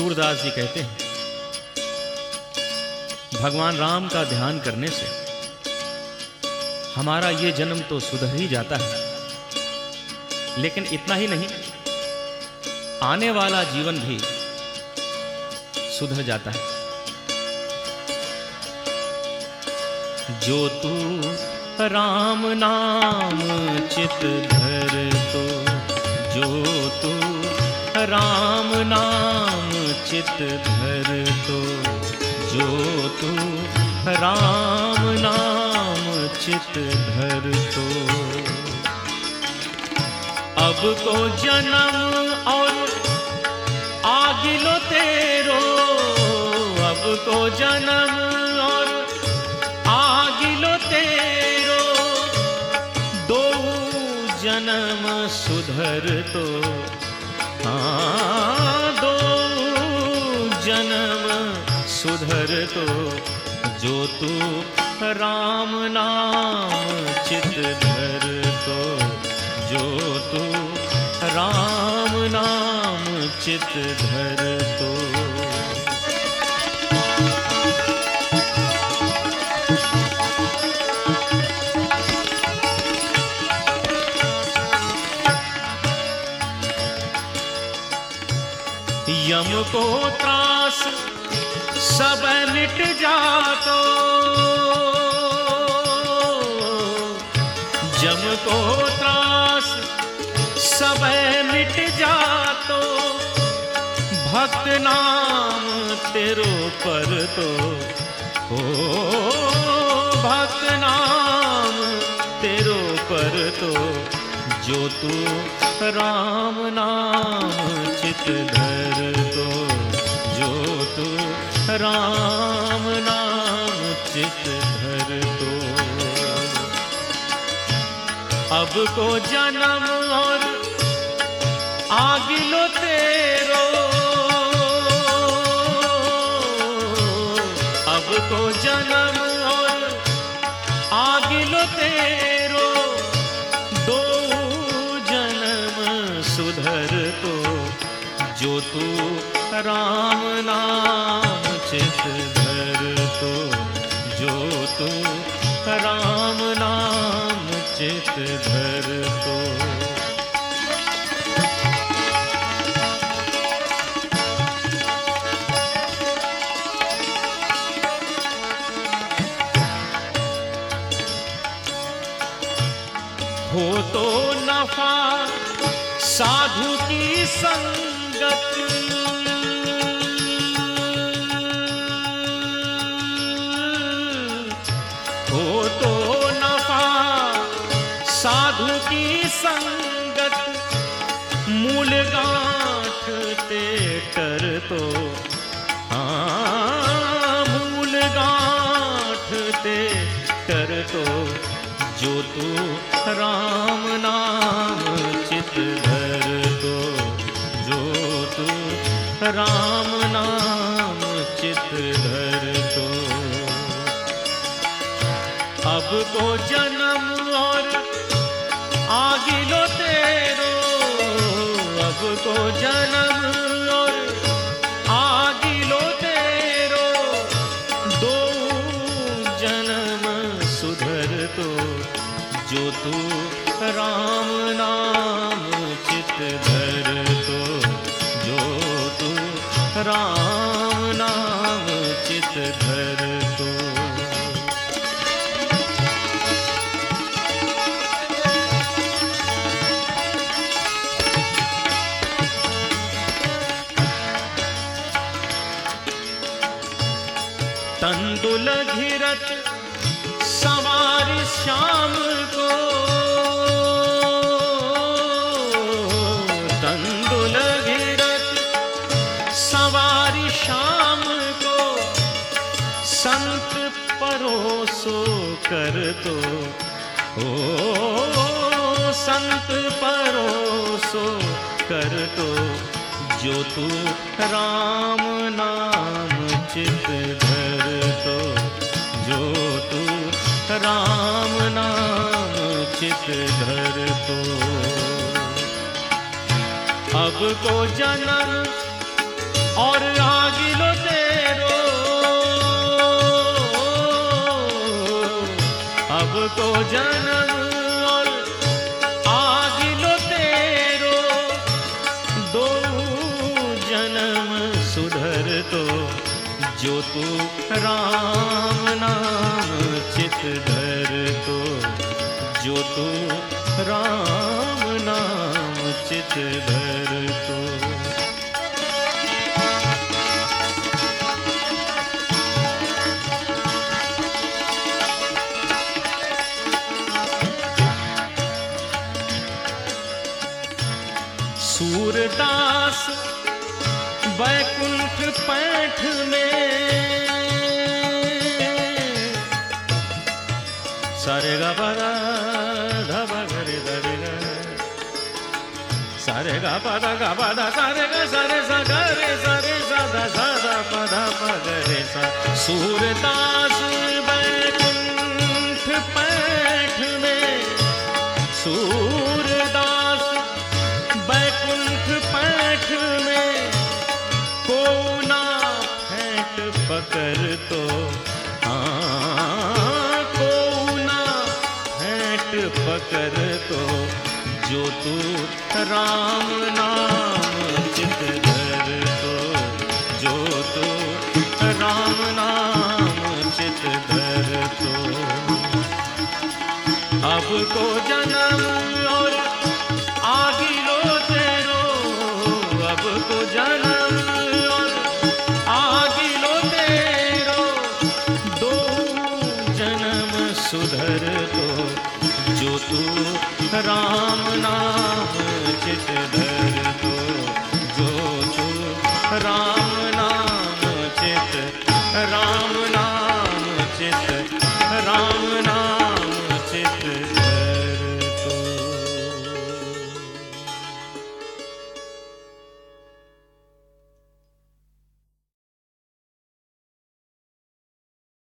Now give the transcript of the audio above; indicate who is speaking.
Speaker 1: सूरदास जी कहते हैं, भगवान राम का ध्यान करने से हमारा ये जन्म तो सुधर ही जाता है। लेकिन इतना ही नहीं, आने वाला जीवन भी सुधर जाता है। जो तू राम नाम चित धर तो जो तू राम नाम चित धर तो जो तू। राम नाम चित धर तो। अब को जन्म और आगिलो तेरो। अब को जन्म और आगिलो तेरो। दो जन्म सुधर तो। हाँ। सुधर तो जो तू राम नाम चित धर तो जो तू राम नाम चित धर तो यम को त्रास सब मिट जातो। जम को त्रास सब मिट जातो। भक्त नाम तेरो पर तो। ओ, भक्त नाम तेरो पर तो। जो तू राम नाम चित धर जो तू। राम नाम चित धर दो। अब को जन्म और आगिलो तेरो अब को जन्म और आगिलो तेरो दो जन्म सुधर तो जो तू राम नाम चित धर तो जो तू राम नाम चित धर तो। हो तो नफा साधु की संगत संगत मूल गांठ ते कर तो। हाँ मूल गांठ ते कर तो। जो तू राम नाम चित धर तो। जो तू राम नाम चित धर तो। अब को जन्म तो जो तू राम नाम चित धर तो जो तू राम नाम चित धर तो। तंदुल घिरत शाम को तंदुल घिरत सवारी शाम को संत परोसो कर तो। ओ, संत परोसो कर तो। जो तू राम नाम चित अब को जन्म और आगिलो तेरो। अब को जन्म और आगिलो तेरो। दो जन्म सुधर तो जो तू राम नाम चित धर तो जो तू राम चित धर तो। सूरदास बैकुंठ पैठ में। सारे गा सारे गा पदा गा पदा सारे गा, सारे सा गरे सारे सादा सादा पदा पगरे सा। सूरदास बैकुंठ पैठ में, सूरदास बैकुंठ पैठ में, कोना फेंट पकड़ तो हाँ कोना फेंट पकड़ तो। जो तू राम नाम चित धर तो जो तू राम नाम चित धर तो अब को जन्म और आगे रोते तेरो अब को जन्म और आगे रोते तेरो दो जन्म सुधर तो जो तू राम नाम चित धर दो जो तू राम नाम चित राम नाम